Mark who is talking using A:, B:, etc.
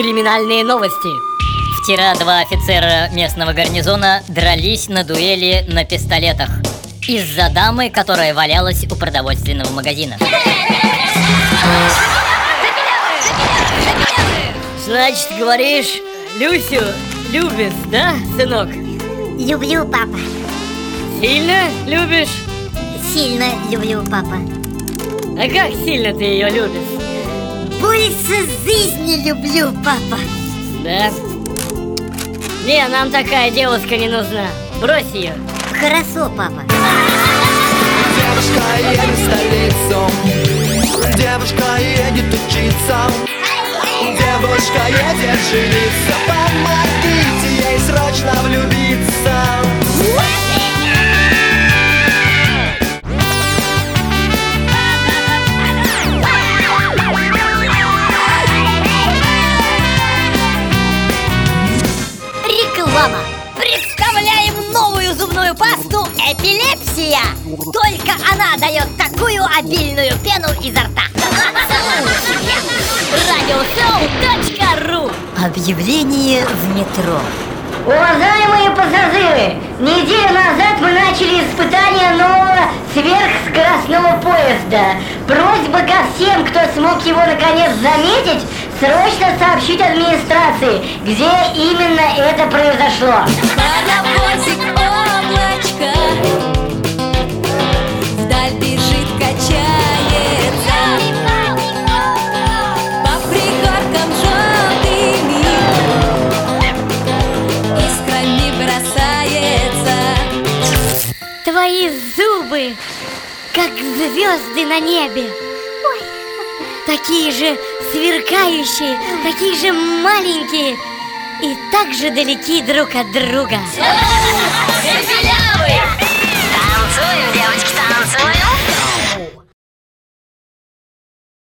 A: криминальные новости.
B: Вчера два офицера местного гарнизона дрались на дуэли на пистолетах из-за дамы, которая валялась у продовольственного магазина.
A: Значит, говоришь, Люсю любишь, да, сынок?
C: Люблю, папа.
A: Сильно любишь?
C: Сильно люблю, папа.
A: А как сильно ты ее любишь?
C: Больше жизни люблю, папа.
A: Да? Не, нам такая девушка не нужна. Брось ее.
C: Хорошо, папа. Реклама.
D: Представляем новую зубную пасту «Эпилепсия». Только она дает такую обильную пену изо рта. Радиосоу.ру
C: Объявление в метро.
E: Уважаемые пассажиры, неделю назад мы начали испытание нового сверхскоростного поезда. Просьба ко всем, кто смог его наконец заметить, срочно сообщить администрации, где именно это произошло.
F: Паровозик облачко Вдаль бежит, качается По пригоркам желтыми Искрами бросается
E: Твои зубы, как звезды на небе. Ой, такие же сверкающие, такие же маленькие и так же далеки друг от друга.
D: Танцуем!